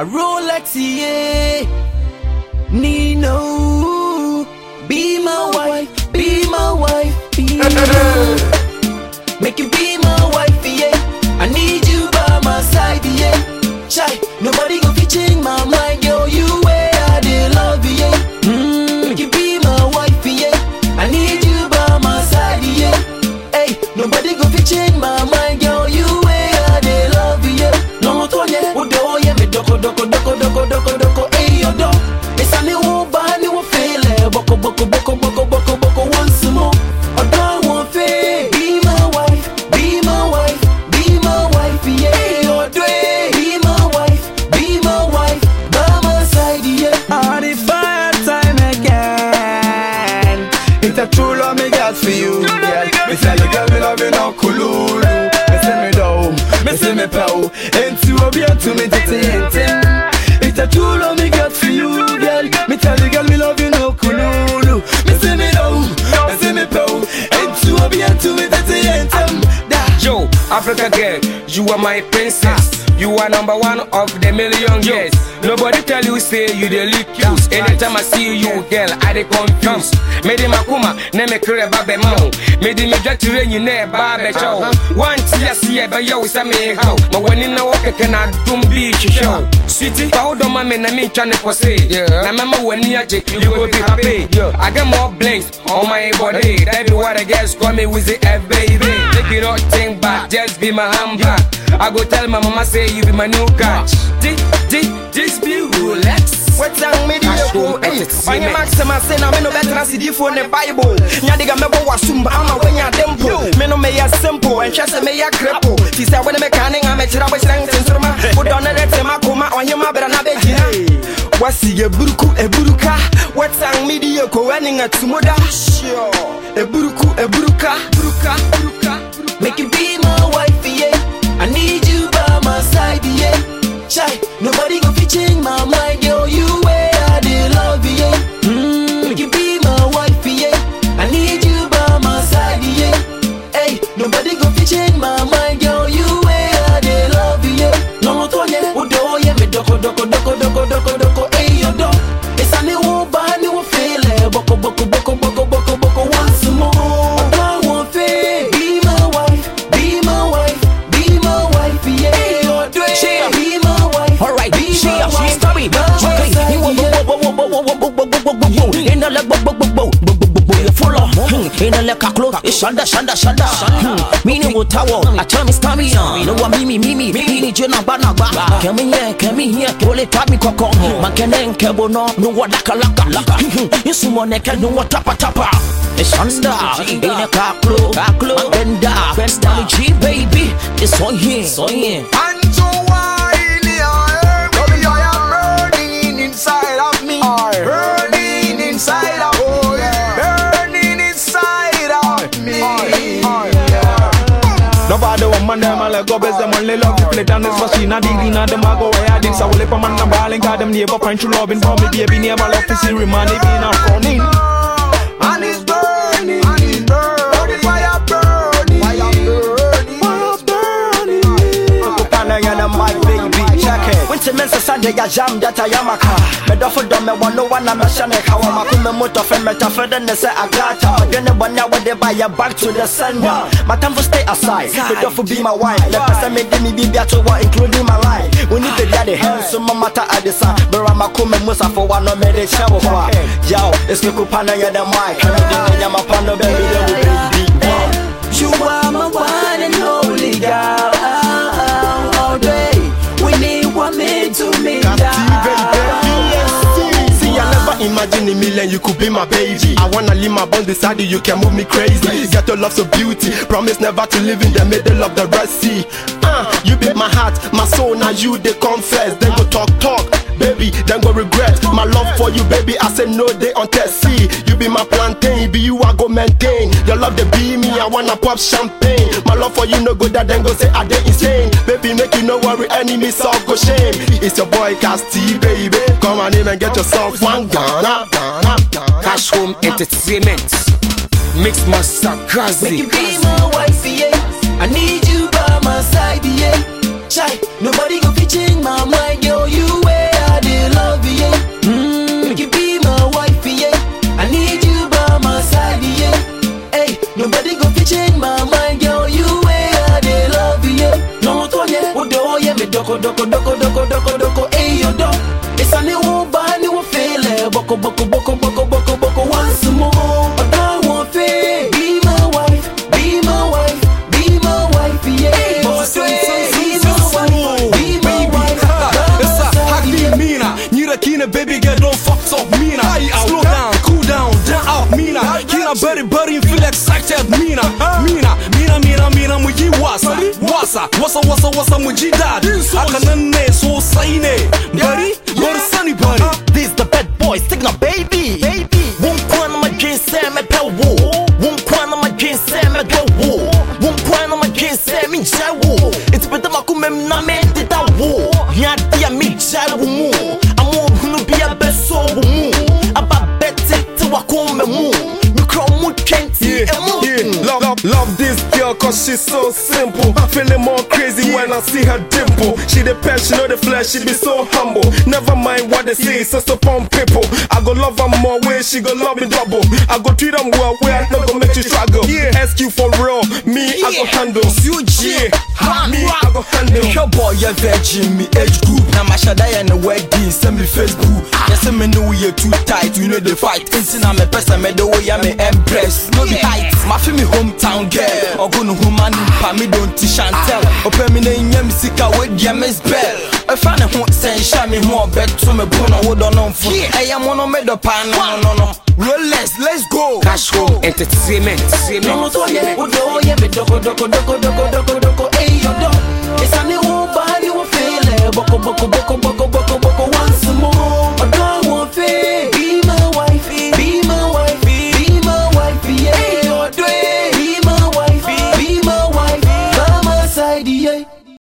a Rolex, yeah. Nino, be my wife, be my wife, be my wife. Make you be Me tell you, girl, me love you no kululu. Me say me do, me say me pow. You a be to me tete ente. It's a true love me got for you, Africa girl, you are my princess. You are number one of the million girls. Nobody tell you say you the cute. Anytime I see you, girl, I dey confused. Made in makuma, ne me kure babe mo. Made in get to rain you ne babe chow. One tia see ba yo sa me how. Ma when in na can I dum be show. Sweetie, pa do ma me na me chane say. Na mama when you je you go be happy. I got more blinks on my body. That be what I guess call me with the F baby. Take it all, think back, girls be my handbag. I go tell my mama say you be my new catch. This, this, this be Rolex. What up, me the go? Hey, when you max them, I say now me no better than CD phone and Bible. Nya diga me bo wasumba ama when ya tempo. Me no me ya simple and just me ya cripple. She said when eh, me canning I'm a chira with strength and surma. Put on the ma kuma on him abra na be jina. Wasi eburuku eburuka. What buruka. Me the go? Running a tumoda. Eburuku eburuka. buruku eh, e Make you be my wife, yeah. I need you by my side, yeah. inaleka close ishanda shanda shanda mini wotawo atami stamina no wa mimi mimi mini je nagba nagba kẹmi here, kẹmi yẹn tó lè ta mi kọkọ makẹnẹ nkẹbo náà no. Wa lakalaka nsumọ nẹkẹ no wa tapatapa ishanda inaleka close benda benda mi ji baby. It's on here. It's on here. Nobody want man them all go best them only love play down this machine I dig in and them I go where I dig so will man and balling got them never find true loving for me baby never love to see if in a running nigga jam that I am a car. Medofu do me want no one I'm a shane kawa makume muto fe metafe then they say I got her. Then the one now they buy your back to the sender. My time for stay aside. for be my wife. The person made me be better one including my life. We need to get the hands so my matter at the sun. But I'm a kume musa for one no made it show. Yo, it's Niku Pana ya the mic. Can you do my pano baby? You are my one and only girl. Imagine a million you could be my baby. I wanna leave my bond beside you, you can move me crazy. Get your love so beauty, promise never to live in the middle of the Red Sea. Uh, you beat my heart, my soul, now you they confess. Then go talk, talk, baby, then go regret. My love for you, baby, I say no, they on test. See, you be my plantain, be you, I go maintain. Your love, they be me, I wanna pop champagne. My love for you, no good, that then go say, I they insane. Baby, make you no worry, enemies all go shame. It's your boy, Casty, baby. Come on in and get yourself one Ghana, Ghana, Ghana. Cash Home Entertainment. Mix Master Make you be my wife, yeah. I need you by my side, yeah. Doko doko doko doko doko doko hey yo do muji wasa. Wasa, wasa, wasa, wasa muji dad. Akanan ne so sai ne. Buddy, bar sani buddy. This the bad boy, stick na baby. Baby. Wum kwana ma jinse me pe wo. Wum kwana ma jinse me go wo. Wum kwana ma jinse mi jai wo. It's better ma kumem na me tita wo. Ya dia mi jai wo mu. Amo hunu bia beso wo mu. Aba bete te wa kume mu. Mi kro mu twenti Yeah, emu. yeah, love, love, love this girl cause she's so simple. i Feeling more crazy when I see her dimple. She the she know the flesh, she be so humble. Never mind what they say, it's just upon people. I go love her more way, she go love me double. I go treat them well, where I not go make you struggle. Yeah, ask you for real, me I go handle. Yeah, me I go handle. Your boy, yeah, virgin, me age group. Now my shada and the wedding, send me Facebook. Ah. Yes, I know you're too tight, you know the fight. Instant I'm a person, me the way I'm empress. No be height, my me hometown girl. Or go no woman, pa me don't t chantel. Ah. Open me name, yeah, me sick away, yeah, miss bell. I find a hot send, show me more bet to me, put on wood on on foot. I am on me the pan, no, no, no. Rolex, let's go. Cash flow, entertainment. No to yeah, udo yeah me doko doko doko doko doko doko hey yo do. It's a new band new feel boko boko boko boko